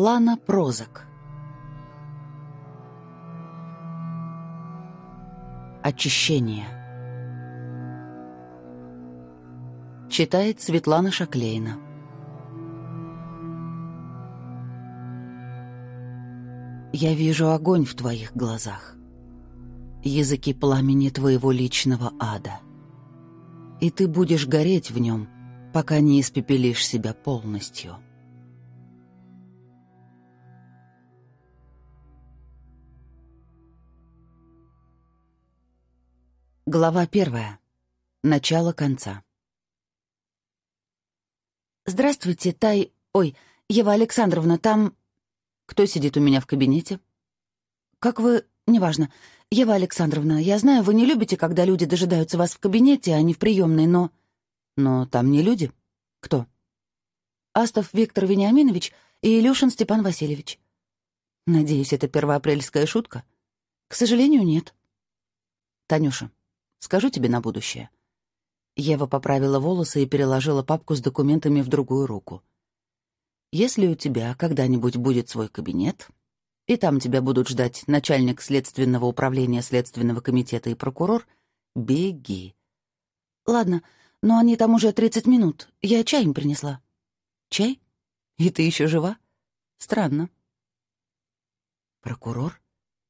Лана Прозак Очищение Читает Светлана Шаклейна Я вижу огонь в твоих глазах, языки пламени твоего личного ада. И ты будешь гореть в нем, пока не испепелишь себя полностью. Глава первая. Начало конца. «Здравствуйте, Тай... Ой, Ева Александровна, там...» «Кто сидит у меня в кабинете?» «Как вы... Неважно. Ева Александровна, я знаю, вы не любите, когда люди дожидаются вас в кабинете, а не в приемной, но...» «Но там не люди. Кто?» «Астов Виктор Вениаминович и Илюшин Степан Васильевич». «Надеюсь, это первоапрельская шутка?» «К сожалению, нет». «Танюша, Скажу тебе на будущее». Ева поправила волосы и переложила папку с документами в другую руку. «Если у тебя когда-нибудь будет свой кабинет, и там тебя будут ждать начальник следственного управления Следственного комитета и прокурор, беги». «Ладно, но они там уже 30 минут. Я чай им принесла». «Чай? И ты еще жива? Странно». «Прокурор?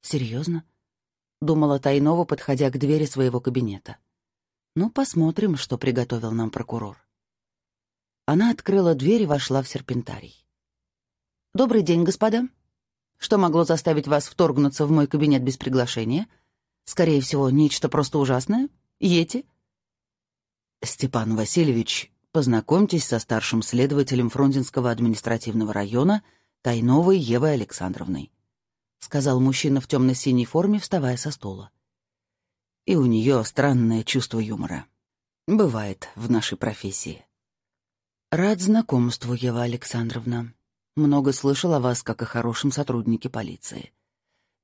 Серьезно? Думала Тайнова, подходя к двери своего кабинета. «Ну, посмотрим, что приготовил нам прокурор». Она открыла дверь и вошла в серпентарий. «Добрый день, господа. Что могло заставить вас вторгнуться в мой кабинет без приглашения? Скорее всего, нечто просто ужасное? Йети?» «Степан Васильевич, познакомьтесь со старшим следователем Фрунзенского административного района Тайновой Евой Александровной. — сказал мужчина в темно-синей форме, вставая со стула. «И у нее странное чувство юмора. Бывает в нашей профессии». «Рад знакомству, Ева Александровна. Много слышал о вас, как о хорошем сотруднике полиции.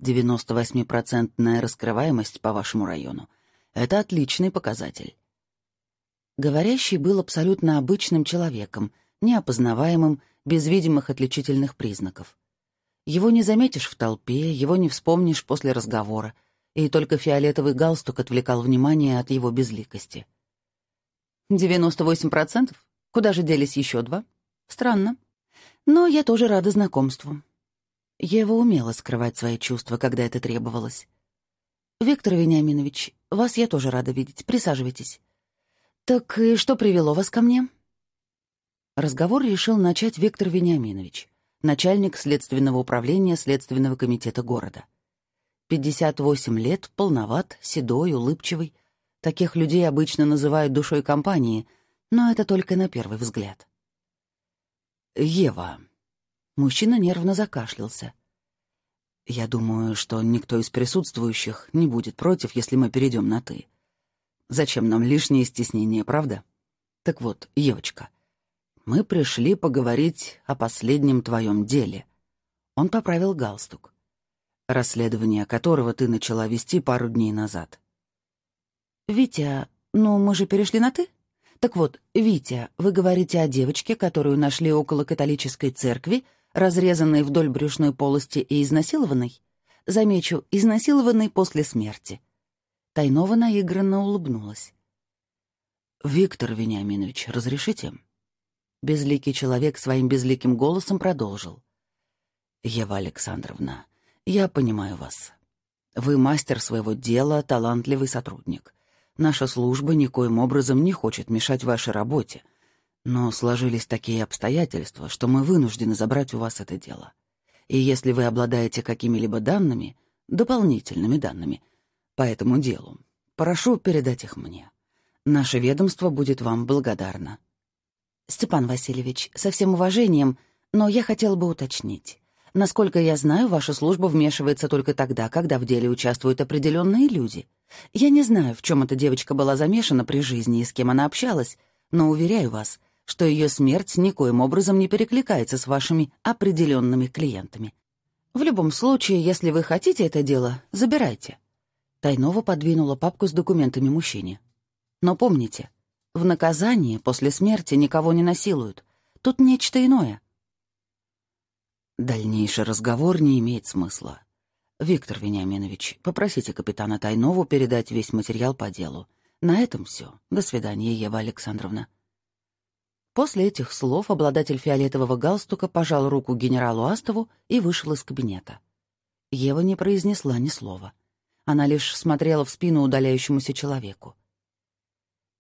98-процентная раскрываемость по вашему району — это отличный показатель». Говорящий был абсолютно обычным человеком, неопознаваемым, без видимых отличительных признаков — его не заметишь в толпе, его не вспомнишь после разговора, и только фиолетовый галстук отвлекал внимание от его безликости. «Девяносто восемь процентов? Куда же делись еще два? Странно. Но я тоже рада знакомству». Ева умела скрывать свои чувства, когда это требовалось. «Виктор Вениаминович, вас я тоже рада видеть. Присаживайтесь». «Так и что привело вас ко мне?» Разговор решил начать Виктор Вениаминович начальник следственного управления Следственного комитета города. 58 лет, полноват, седой, улыбчивый. Таких людей обычно называют душой компании, но это только на первый взгляд. «Ева». Мужчина нервно закашлялся. «Я думаю, что никто из присутствующих не будет против, если мы перейдем на «ты». Зачем нам лишнее стеснение, правда? Так вот, Евочка, мы пришли поговорить о последнем твоем деле». Он поправил галстук. «Расследование которого ты начала вести пару дней назад». «Витя, ну мы же перешли на «ты»?» «Так вот, Витя, вы говорите о девочке, которую нашли около католической церкви, разрезанной вдоль брюшной полости и изнасилованной? Замечу, изнасилованной после смерти». Тайнова наигранно улыбнулась. «Виктор Вениаминович, разрешите?» Безликий человек своим безликим голосом продолжил. «Ева Александровна, я понимаю вас. Вы мастер своего дела, талантливый сотрудник. Наша служба никоим образом не хочет мешать вашей работе, но сложились такие обстоятельства, что мы вынуждены забрать у вас это дело. И если вы обладаете какими-либо данными, дополнительными данными, по этому делу, прошу передать их мне. Наше ведомство будет вам благодарно. «Степан Васильевич, со всем уважением, но я хотела бы уточнить. Насколько я знаю, ваша служба вмешивается только тогда, когда в деле участвуют определенные люди. Я не знаю, в чем эта девочка была замешана при жизни и с кем она общалась, но уверяю вас, что ее смерть никоим образом не перекликается с вашими определенными клиентами. В любом случае, если вы хотите это дело, забирайте». Тайнова подвинула папку с документами мужчине. «Но помните, в наказание после смерти никого не насилуют. Тут нечто иное. Дальнейший разговор не имеет смысла. Виктор Вениаминович, попросите капитана Тайнову передать весь материал по делу. На этом все. До свидания, Ева Александровна. После этих слов обладатель фиолетового галстука пожал руку генералу Астову и вышел из кабинета. Ева не произнесла ни слова. Она лишь смотрела в спину удаляющемуся человеку.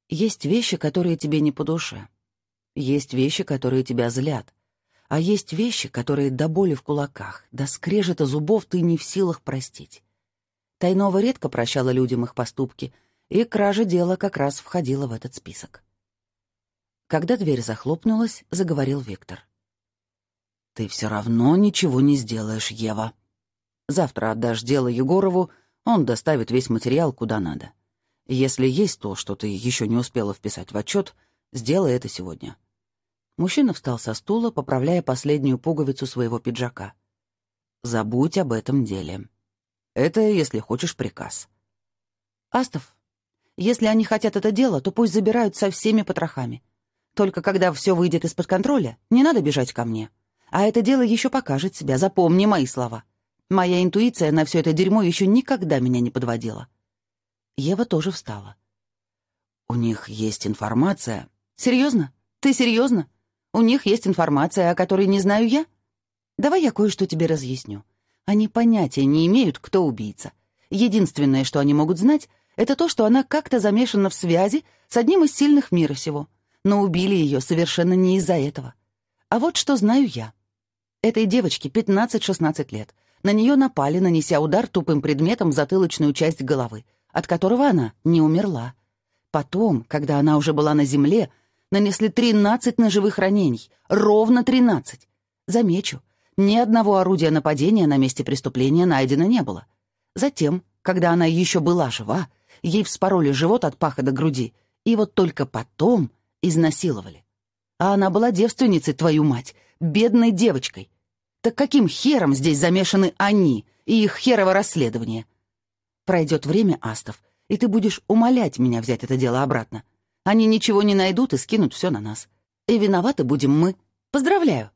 Есть вещи, которые тебе не по душе. Есть вещи, которые тебя злят. А есть вещи, которые до боли в кулаках, до скрежета зубов ты не в силах простить. Тайнова редко прощала людям их поступки, и кража дела как раз входила в этот список. Когда дверь захлопнулась, заговорил Виктор. «Ты все равно ничего не сделаешь, Ева. Завтра отдашь дело Егорову, он доставит весь материал куда надо. Если есть то, что ты еще не успела вписать в отчет, сделай это сегодня». Мужчина встал со стула, поправляя последнюю пуговицу своего пиджака. «Забудь об этом деле. Это, если хочешь, приказ». «Астов, если они хотят это дело, то пусть забирают со всеми потрохами. Только когда все выйдет из-под контроля, не надо бежать ко мне. А это дело еще покажет себя, запомни мои слова. Моя интуиция на все это дерьмо еще никогда меня не подводила. Ева тоже встала. «У них есть информация». «Серьезно? Ты серьезно? У них есть информация, о которой не знаю я? Давай я кое-что тебе разъясню. Они понятия не имеют, кто убийца. Единственное, что они могут знать, это то, что она как-то замешана в связи с одним из сильных мира сего но убили ее совершенно не из-за этого. А вот что знаю я. Этой девочке 15-16 лет. На нее напали, нанеся удар тупым предметом в затылочную часть головы, от которого она не умерла. Потом, когда она уже была на земле, нанесли 13 ножевых ранений. Ровно 13. Замечу, ни одного орудия нападения на месте преступления найдено не было. Затем, когда она еще была жива, ей вспороли живот от паха до груди, и вот только потом изнасиловали. А она была девственницей, твою мать, бедной девочкой. Так каким хером здесь замешаны они и их херово расследование? Пройдет время, Астов, и ты будешь умолять меня взять это дело обратно. Они ничего не найдут и скинут все на нас. И виноваты будем мы. Поздравляю!»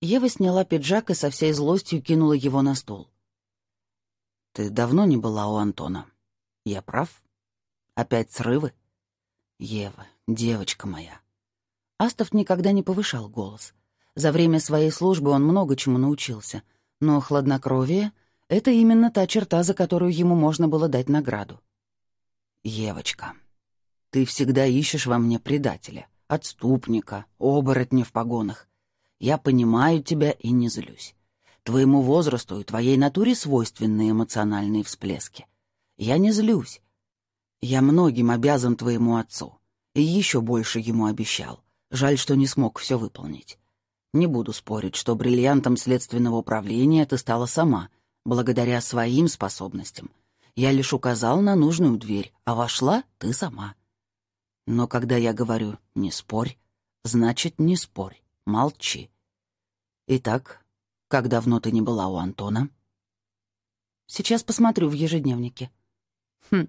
Ева сняла пиджак и со всей злостью кинула его на стол. «Ты давно не была у Антона. Я прав? Опять срывы?» «Ева, девочка моя». Астов никогда не повышал голос. За время своей службы он много чему научился, но хладнокровие — это именно та черта, за которую ему можно было дать награду. «Евочка, ты всегда ищешь во мне предателя, отступника, оборотня в погонах. Я понимаю тебя и не злюсь. Твоему возрасту и твоей натуре свойственны эмоциональные всплески. Я не злюсь, я многим обязан твоему отцу. И еще больше ему обещал. Жаль, что не смог все выполнить. Не буду спорить, что бриллиантом следственного управления ты стала сама, благодаря своим способностям. Я лишь указал на нужную дверь, а вошла ты сама. Но когда я говорю «не спорь», значит, не спорь, молчи. Итак, как давно ты не была у Антона? Сейчас посмотрю в ежедневнике. Хм,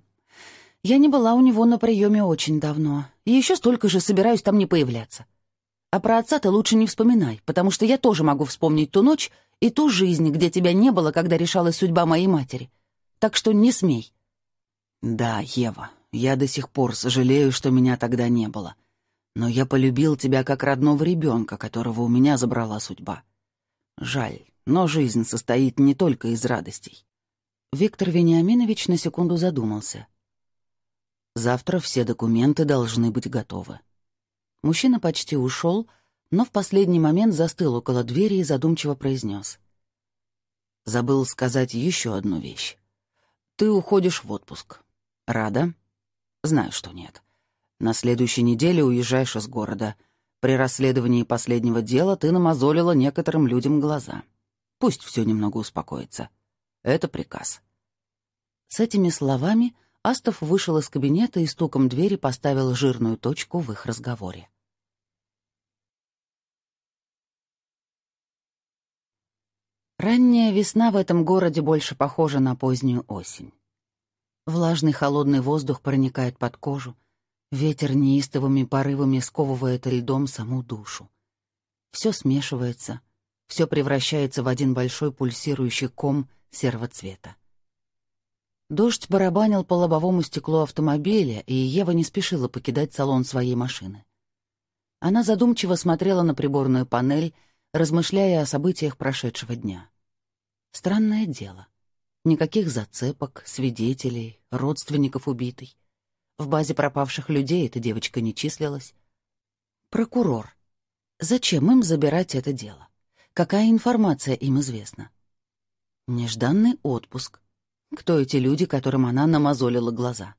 я не была у него на приеме очень давно, и еще столько же собираюсь там не появляться. А про отца ты лучше не вспоминай, потому что я тоже могу вспомнить ту ночь и ту жизнь, где тебя не было, когда решалась судьба моей матери. Так что не смей. Да, Ева, я до сих пор сожалею, что меня тогда не было. Но я полюбил тебя как родного ребенка, которого у меня забрала судьба. Жаль, но жизнь состоит не только из радостей. Виктор Вениаминович на секунду задумался — Завтра все документы должны быть готовы. Мужчина почти ушел, но в последний момент застыл около двери и задумчиво произнес. «Забыл сказать еще одну вещь. Ты уходишь в отпуск. Рада? Знаю, что нет. На следующей неделе уезжаешь из города. При расследовании последнего дела ты намазолила некоторым людям глаза. Пусть все немного успокоится. Это приказ». С этими словами Астов вышел из кабинета и стуком двери поставил жирную точку в их разговоре. Ранняя весна в этом городе больше похожа на позднюю осень. Влажный холодный воздух проникает под кожу, ветер неистовыми порывами сковывает льдом саму душу. Все смешивается, все превращается в один большой пульсирующий ком серого цвета. Дождь барабанил по лобовому стеклу автомобиля, и Ева не спешила покидать салон своей машины. Она задумчиво смотрела на приборную панель, размышляя о событиях прошедшего дня. Странное дело. Никаких зацепок, свидетелей, родственников убитой. В базе пропавших людей эта девочка не числилась. Прокурор. Зачем им забирать это дело? Какая информация им известна? Нежданный отпуск. Кто эти люди, которым она намазолила глаза?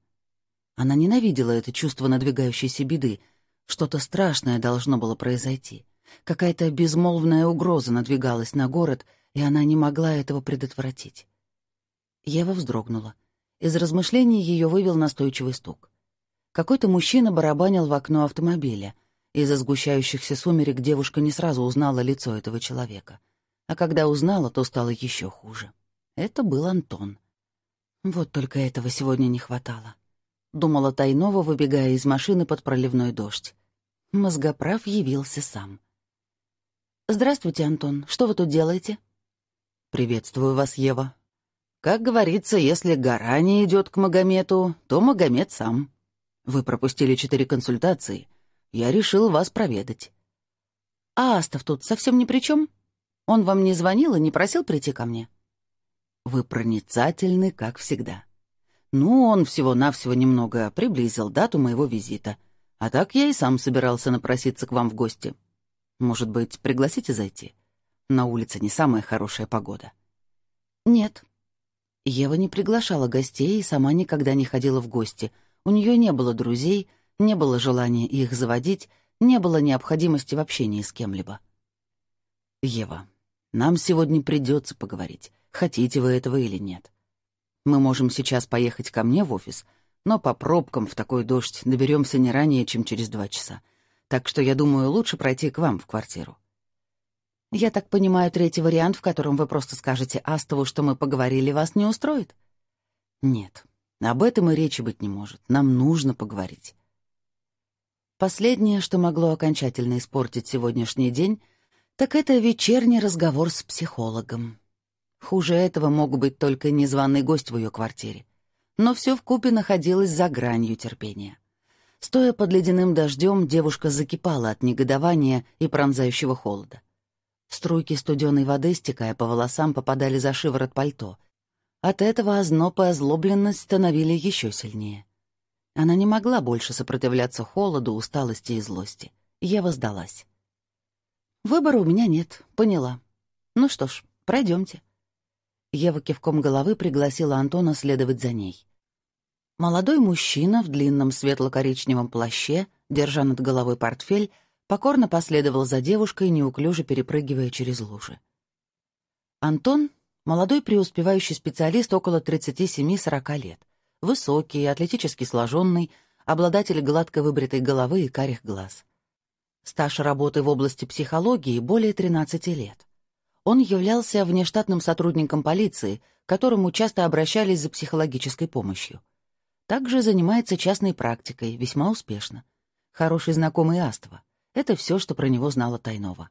Она ненавидела это чувство надвигающейся беды. Что-то страшное должно было произойти. Какая-то безмолвная угроза надвигалась на город, и она не могла этого предотвратить. Ева вздрогнула. Из размышлений ее вывел настойчивый стук. Какой-то мужчина барабанил в окно автомобиля. Из-за сгущающихся сумерек девушка не сразу узнала лицо этого человека. А когда узнала, то стало еще хуже. Это был Антон. Вот только этого сегодня не хватало. Думала Тайнова, выбегая из машины под проливной дождь. Мозгоправ явился сам. «Здравствуйте, Антон. Что вы тут делаете?» «Приветствую вас, Ева. Как говорится, если гора не идет к Магомету, то Магомед сам. Вы пропустили четыре консультации. Я решил вас проведать». «А Астов тут совсем ни при чем? Он вам не звонил и не просил прийти ко мне?» Вы проницательны, как всегда. Ну, он всего-навсего немного приблизил дату моего визита. А так я и сам собирался напроситься к вам в гости. Может быть, пригласите зайти? На улице не самая хорошая погода. Нет. Ева не приглашала гостей и сама никогда не ходила в гости. У нее не было друзей, не было желания их заводить, не было необходимости в общении с кем-либо. Ева, нам сегодня придется поговорить хотите вы этого или нет. Мы можем сейчас поехать ко мне в офис, но по пробкам в такой дождь доберемся не ранее, чем через два часа. Так что я думаю, лучше пройти к вам в квартиру. Я так понимаю, третий вариант, в котором вы просто скажете Астову, что мы поговорили, вас не устроит? Нет, об этом и речи быть не может. Нам нужно поговорить. Последнее, что могло окончательно испортить сегодняшний день, так это вечерний разговор с психологом. Хуже этого мог быть только незваный гость в ее квартире. Но все вкупе находилось за гранью терпения. Стоя под ледяным дождем, девушка закипала от негодования и пронзающего холода. Струйки студеной воды, стекая по волосам, попадали за шиворот пальто. От этого озноб и озлобленность становили еще сильнее. Она не могла больше сопротивляться холоду, усталости и злости. Ева сдалась. «Выбора у меня нет, поняла. Ну что ж, пройдемте. Ева кивком головы пригласила Антона следовать за ней. Молодой мужчина в длинном светло-коричневом плаще, держа над головой портфель, покорно последовал за девушкой, неуклюже перепрыгивая через лужи. Антон — молодой преуспевающий специалист около 37-40 лет, высокий, атлетически сложенный, обладатель гладко выбритой головы и карих глаз. Стаж работы в области психологии более 13 лет. Он являлся внештатным сотрудником полиции, к которому часто обращались за психологической помощью. Также занимается частной практикой, весьма успешно. Хороший знакомый Аства. Это все, что про него знала Тайнова.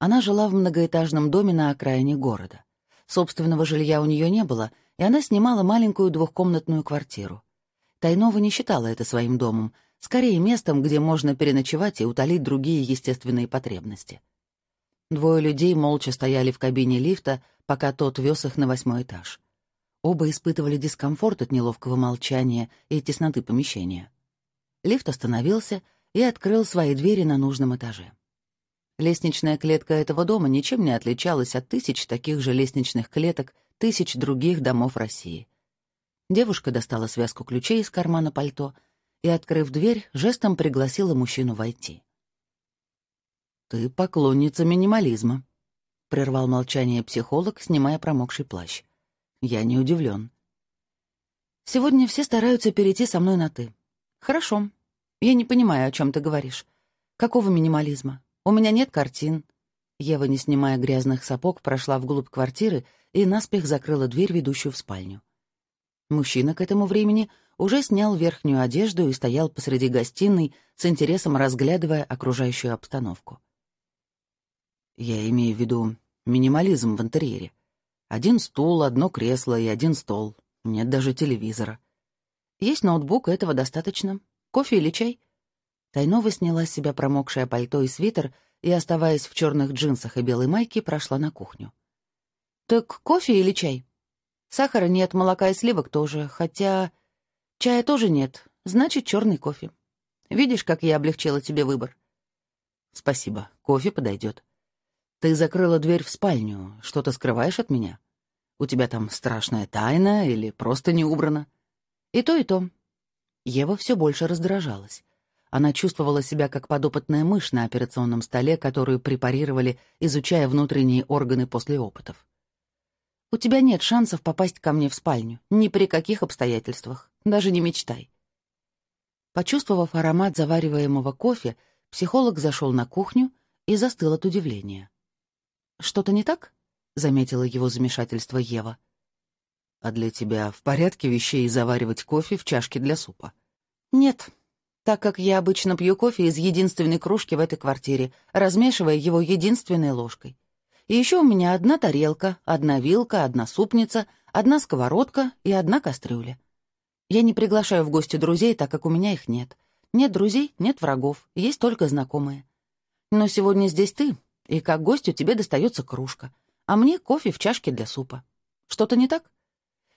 Она жила в многоэтажном доме на окраине города. Собственного жилья у нее не было, и она снимала маленькую двухкомнатную квартиру. Тайнова не считала это своим домом, скорее местом, где можно переночевать и утолить другие естественные потребности. Двое людей молча стояли в кабине лифта, пока тот вез их на восьмой этаж. Оба испытывали дискомфорт от неловкого молчания и тесноты помещения. Лифт остановился и открыл свои двери на нужном этаже. Лестничная клетка этого дома ничем не отличалась от тысяч таких же лестничных клеток тысяч других домов России. Девушка достала связку ключей из кармана пальто и, открыв дверь, жестом пригласила мужчину войти. «Ты поклонница минимализма», — прервал молчание психолог, снимая промокший плащ. «Я не удивлен. «Сегодня все стараются перейти со мной на «ты». Хорошо. Я не понимаю, о чем ты говоришь. Какого минимализма? У меня нет картин». Ева, не снимая грязных сапог, прошла вглубь квартиры и наспех закрыла дверь, ведущую в спальню. Мужчина к этому времени уже снял верхнюю одежду и стоял посреди гостиной, с интересом разглядывая окружающую обстановку. Я имею в виду минимализм в интерьере. Один стул, одно кресло и один стол. Нет даже телевизора. Есть ноутбук, этого достаточно. Кофе или чай? Тайнова сняла с себя промокшее пальто и свитер и, оставаясь в черных джинсах и белой майке, прошла на кухню. «Так кофе или чай?» «Сахара нет, молока и сливок тоже, хотя...» «Чая тоже нет, значит, черный кофе. Видишь, как я облегчила тебе выбор?» «Спасибо, кофе подойдет. Ты закрыла дверь в спальню, что-то скрываешь от меня? У тебя там страшная тайна или просто не убрано?» И то, и то. Ева все больше раздражалась. Она чувствовала себя как подопытная мышь на операционном столе, которую препарировали, изучая внутренние органы после опытов. «У тебя нет шансов попасть ко мне в спальню. Ни при каких обстоятельствах. Даже не мечтай». Почувствовав аромат завариваемого кофе, психолог зашел на кухню и застыл от удивления. «Что-то не так?» — заметила его замешательство Ева. — а для тебя в порядке вещей заваривать кофе в чашке для супа? Нет, так как я обычно пью кофе из единственной кружки в этой квартире, размешивая его единственной ложкой. И еще у меня одна тарелка, одна вилка, одна супница, одна сковородка и одна кастрюля. Я не приглашаю в гости друзей, так как у меня их нет. Нет друзей, нет врагов, есть только знакомые. Но сегодня здесь ты, и как гостю тебе достается кружка, а мне кофе в чашке для супа. Что-то не так?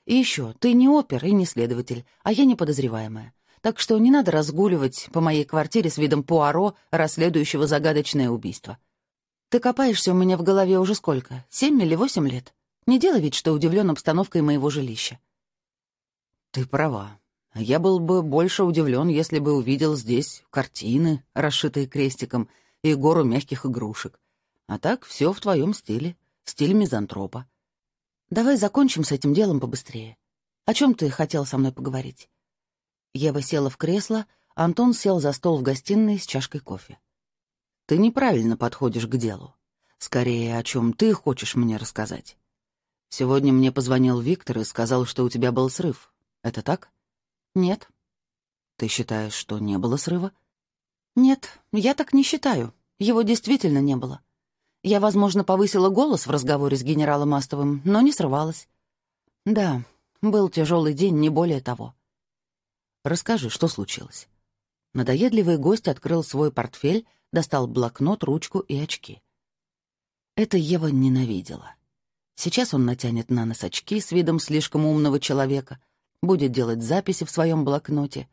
И еще, ты не опер и не следователь, а я не подозреваемая. Так что не надо разгуливать по моей квартире с видом Пуаро, расследующего загадочное убийство. Ты копаешься у меня в голове уже сколько? Семь или восемь лет? Не делай вид, что удивлен обстановкой моего жилища. Ты права. Я был бы больше удивлен, если бы увидел здесь картины, расшитые крестиком, и гору мягких игрушек. А так все в твоем стиле, стиль мизантропа. Давай закончим с этим делом побыстрее. О чем ты хотел со мной поговорить?» Ева села в кресло, Антон сел за стол в гостиной с чашкой кофе. «Ты неправильно подходишь к делу. Скорее, о чем ты хочешь мне рассказать. Сегодня мне позвонил Виктор и сказал, что у тебя был срыв. Это так?» «Нет». «Ты считаешь, что не было срыва?» «Нет, я так не считаю. Его действительно не было. Я, возможно, повысила голос в разговоре с генералом Астовым, но не срывалась. Да, был тяжелый день, не более того. Расскажи, что случилось. Надоедливый гость открыл свой портфель, достал блокнот, ручку и очки. Это Ева ненавидела. Сейчас он натянет на нос очки с видом слишком умного человека, будет делать записи в своем блокноте.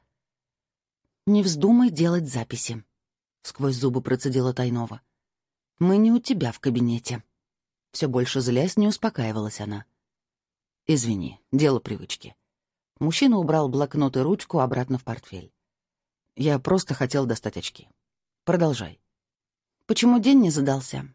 «Не вздумай делать записи», — сквозь зубы процедила Тайнова. Мы не у тебя в кабинете». Все больше злясь, не успокаивалась она. «Извини, дело привычки». Мужчина убрал блокнот и ручку обратно в портфель. «Я просто хотел достать очки. Продолжай». «Почему день не задался?»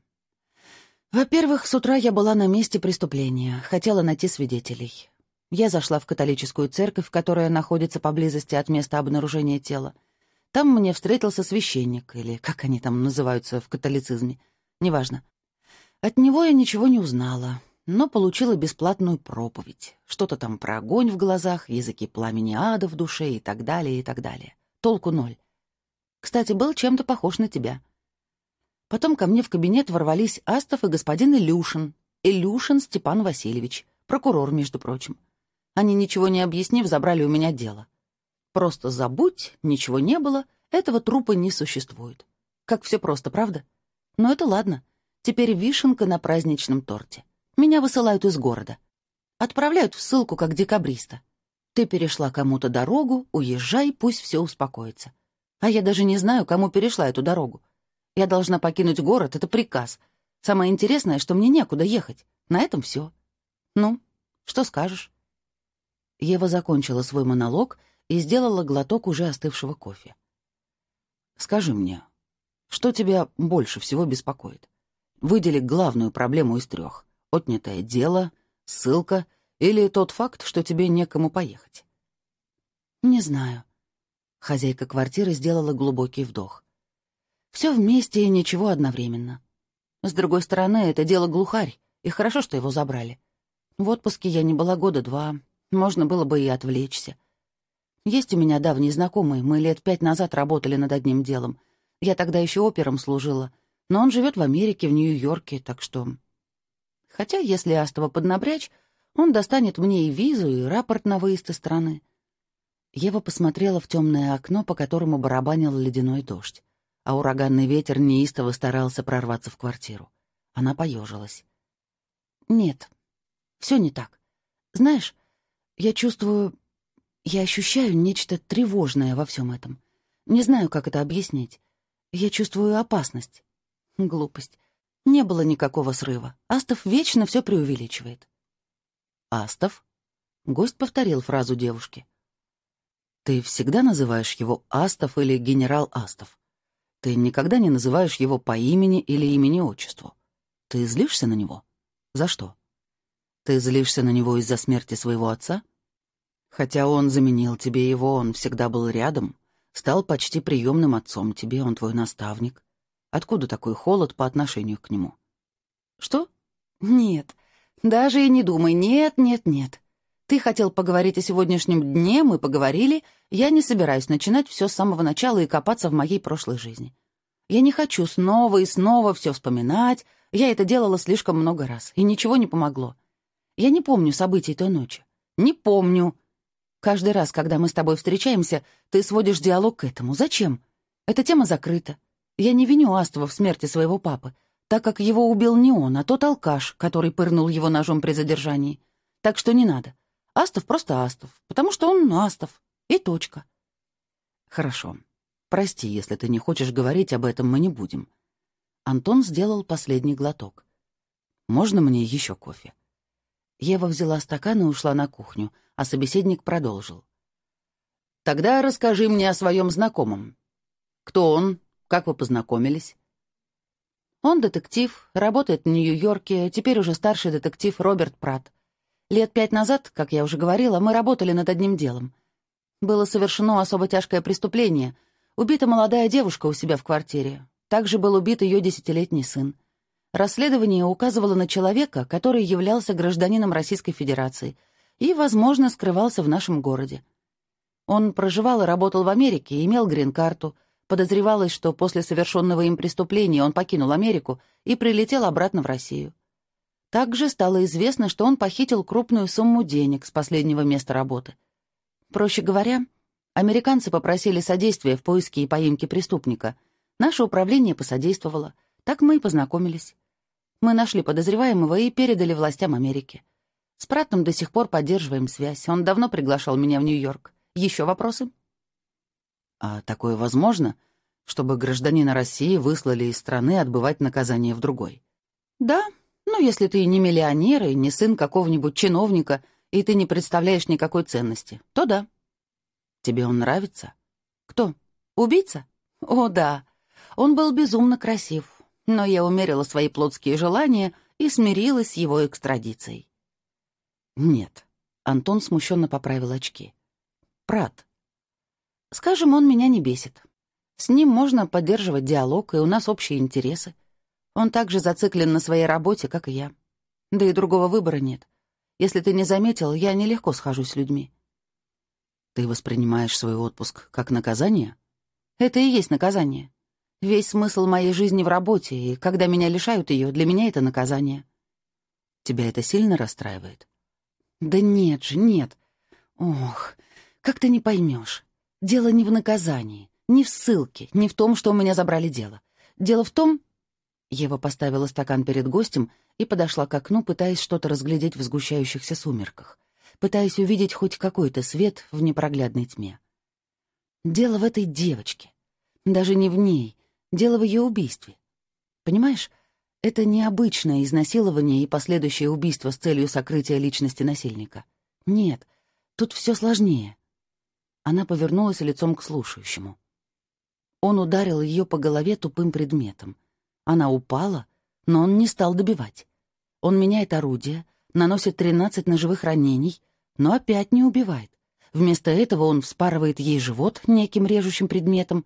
«Во-первых, с утра я была на месте преступления, хотела найти свидетелей. Я зашла в католическую церковь, которая находится поблизости от места обнаружения тела. Там мне встретился священник, или как они там называются в католицизме — неважно. От него я ничего не узнала, но получила бесплатную проповедь. Что-то там про огонь в глазах, языки пламени ада в душе и так далее, и так далее. Толку ноль. Кстати, был чем-то похож на тебя. Потом ко мне в кабинет ворвались Астов и господин Илюшин. Илюшин Степан Васильевич, прокурор, между прочим. Они, ничего не объяснив, забрали у меня дело. Просто забудь, ничего не было, этого трупа не существует. Как все просто, правда? Но это ладно. Теперь вишенка на праздничном торте. Меня высылают из города. Отправляют в ссылку как декабриста. Ты перешла кому-то дорогу, уезжай, пусть все успокоится. А я даже не знаю, кому перешла эту дорогу. Я должна покинуть город, это приказ. Самое интересное, что мне некуда ехать. На этом все. Ну, что скажешь?» Ева закончила свой монолог и сделала глоток уже остывшего кофе. «Скажи мне, что тебя больше всего беспокоит? Выдели главную проблему из трех. Отнятое дело, ссылка или тот факт, что тебе некому поехать. Не знаю. Хозяйка квартиры сделала глубокий вдох. Все вместе и ничего одновременно. С другой стороны, это дело глухарь, и хорошо, что его забрали. В отпуске я не была года два, можно было бы и отвлечься. Есть у меня давний знакомый, мы лет пять назад работали над одним делом — я тогда еще опером служила. Но он живет в Америке, в Нью-Йорке, так что... Хотя, если Астова поднапрячь, он достанет мне и визу, и рапорт на выезд из страны. Ева посмотрела в темное окно, по которому барабанил ледяной дождь, а ураганный ветер неистово старался прорваться в квартиру. Она поежилась. «Нет, все не так. Знаешь, я чувствую... Я ощущаю нечто тревожное во всем этом. Не знаю, как это объяснить. Я чувствую опасность. Глупость. Не было никакого срыва. Астов вечно все преувеличивает. «Астов?» Гость повторил фразу девушки. «Ты всегда называешь его Астов или генерал Астов? Ты никогда не называешь его по имени или имени-отчеству? Ты злишься на него? За что? Ты злишься на него из-за смерти своего отца? Хотя он заменил тебе его, он всегда был рядом, стал почти приемным отцом тебе, он твой наставник. Откуда такой холод по отношению к нему? Что? Нет, даже и не думай, нет, нет, нет. Ты хотел поговорить о сегодняшнем дне, мы поговорили. Я не собираюсь начинать все с самого начала и копаться в моей прошлой жизни. Я не хочу снова и снова все вспоминать. Я это делала слишком много раз, и ничего не помогло. Я не помню событий той ночи. Не помню. Каждый раз, когда мы с тобой встречаемся, ты сводишь диалог к этому. Зачем? Эта тема закрыта. Я не виню Астова в смерти своего папы, так как его убил не он, а тот алкаш, который пырнул его ножом при задержании. Так что не надо. Астов просто Астов, потому что он Астов. И точка. Хорошо. Прости, если ты не хочешь говорить об этом, мы не будем. Антон сделал последний глоток. Можно мне еще кофе? Ева взяла стакан и ушла на кухню, а собеседник продолжил. «Тогда расскажи мне о своем знакомом. Кто он? Как вы познакомились?» «Он детектив, работает в Нью-Йорке, теперь уже старший детектив Роберт Пратт. Лет пять назад, как я уже говорила, мы работали над одним делом. Было совершено особо тяжкое преступление. Убита молодая девушка у себя в квартире. Также был убит ее десятилетний сын. Расследование указывало на человека, который являлся гражданином Российской Федерации и, возможно, скрывался в нашем городе. Он проживал и работал в Америке, имел грин-карту. Подозревалось, что после совершенного им преступления он покинул Америку и прилетел обратно в Россию. Также стало известно, что он похитил крупную сумму денег с последнего места работы. Проще говоря, американцы попросили содействия в поиске и поимке преступника. Наше управление посодействовало. Так мы и познакомились. Мы нашли подозреваемого и передали властям Америки. С Праттом до сих пор поддерживаем связь. Он давно приглашал меня в Нью-Йорк. Еще вопросы? А такое возможно, чтобы гражданина России выслали из страны отбывать наказание в другой? Да, ну если ты не миллионер и не сын какого-нибудь чиновника, и ты не представляешь никакой ценности, то да. Тебе он нравится? Кто? Убийца? О, да. Он был безумно красив, но я умерила свои плотские желания и смирилась с его экстрадицией. Нет. Антон смущенно поправил очки. Прат. Скажем, он меня не бесит. С ним можно поддерживать диалог, и у нас общие интересы. Он также зациклен на своей работе, как и я. Да и другого выбора нет. Если ты не заметил, я нелегко схожусь с людьми. Ты воспринимаешь свой отпуск как наказание? Это и есть наказание. Весь смысл моей жизни в работе, и когда меня лишают ее, для меня это наказание. Тебя это сильно расстраивает? Да нет же, нет. Ох, как ты не поймешь. Дело не в наказании, не в ссылке, не в том, что у меня забрали дело. Дело в том... Ева поставила стакан перед гостем и подошла к окну, пытаясь что-то разглядеть в сгущающихся сумерках, пытаясь увидеть хоть какой-то свет в непроглядной тьме. Дело в этой девочке. Даже не в ней, Дело в ее убийстве. Понимаешь, это необычное изнасилование и последующее убийство с целью сокрытия личности насильника. Нет, тут все сложнее. Она повернулась лицом к слушающему. Он ударил ее по голове тупым предметом. Она упала, но он не стал добивать. Он меняет орудие, наносит 13 ножевых ранений, но опять не убивает. Вместо этого он вспарывает ей живот неким режущим предметом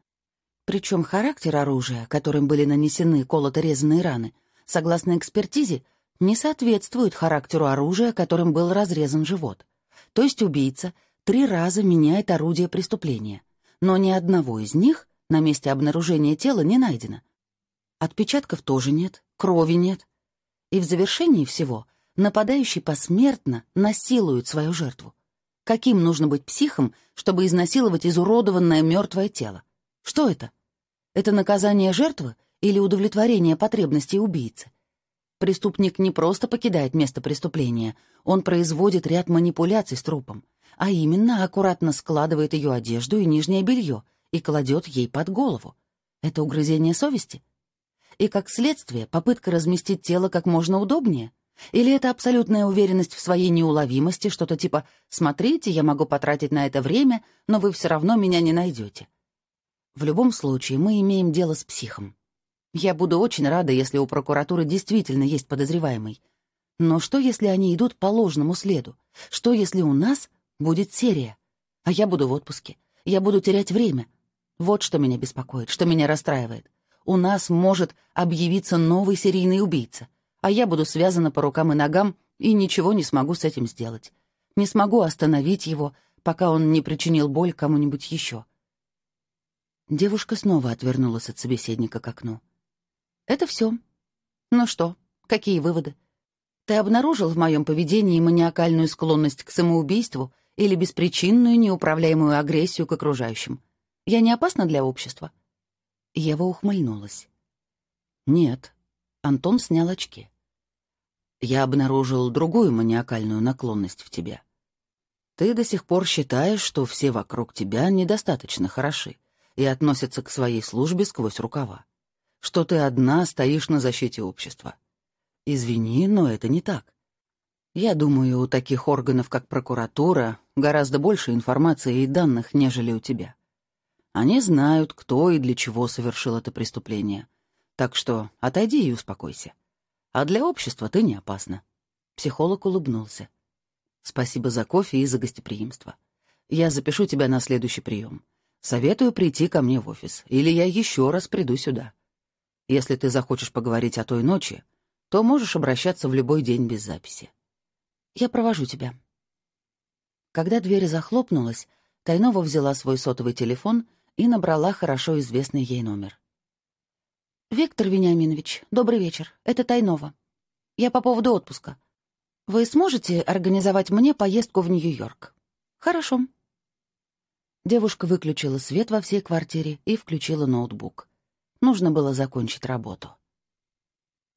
причем характер оружия, которым были нанесены колото-резанные раны, согласно экспертизе, не соответствует характеру оружия, которым был разрезан живот. То есть убийца три раза меняет орудие преступления, но ни одного из них на месте обнаружения тела не найдено. Отпечатков тоже нет, крови нет. И в завершении всего нападающий посмертно насилует свою жертву. Каким нужно быть психом, чтобы изнасиловать изуродованное мертвое тело? Что это? Это наказание жертвы или удовлетворение потребностей убийцы? Преступник не просто покидает место преступления, он производит ряд манипуляций с трупом, а именно аккуратно складывает ее одежду и нижнее белье и кладет ей под голову. Это угрызение совести? И как следствие попытка разместить тело как можно удобнее? Или это абсолютная уверенность в своей неуловимости, что-то типа «смотрите, я могу потратить на это время, но вы все равно меня не найдете». В любом случае, мы имеем дело с психом. Я буду очень рада, если у прокуратуры действительно есть подозреваемый. Но что, если они идут по ложному следу? Что, если у нас будет серия? А я буду в отпуске. Я буду терять время. Вот что меня беспокоит, что меня расстраивает. У нас может объявиться новый серийный убийца — а я буду связана по рукам и ногам и ничего не смогу с этим сделать. Не смогу остановить его, пока он не причинил боль кому-нибудь еще. Девушка снова отвернулась от собеседника к окну. «Это все. Ну что, какие выводы? Ты обнаружил в моем поведении маниакальную склонность к самоубийству или беспричинную неуправляемую агрессию к окружающим? Я не опасна для общества?» Ева ухмыльнулась. «Нет, Антон снял очки. «Я обнаружил другую маниакальную наклонность в тебе. Ты до сих пор считаешь, что все вокруг тебя недостаточно хороши и относятся к своей службе сквозь рукава, что ты одна стоишь на защите общества. Извини, но это не так. Я думаю, у таких органов, как прокуратура, гораздо больше информации и данных, нежели у тебя. Они знают, кто и для чего совершил это преступление — так что отойди и успокойся. А для общества ты не опасна». Психолог улыбнулся. «Спасибо за кофе и за гостеприимство. Я запишу тебя на следующий прием. Советую прийти ко мне в офис, или я еще раз приду сюда. Если ты захочешь поговорить о той ночи, то можешь обращаться в любой день без записи. Я провожу тебя». Когда дверь захлопнулась, Тайнова взяла свой сотовый телефон и набрала хорошо известный ей номер. «Виктор Вениаминович, добрый вечер. Это Тайнова. Я по поводу отпуска. Вы сможете организовать мне поездку в Нью-Йорк?» «Хорошо». Девушка выключила свет во всей квартире и включила ноутбук. Нужно было закончить работу.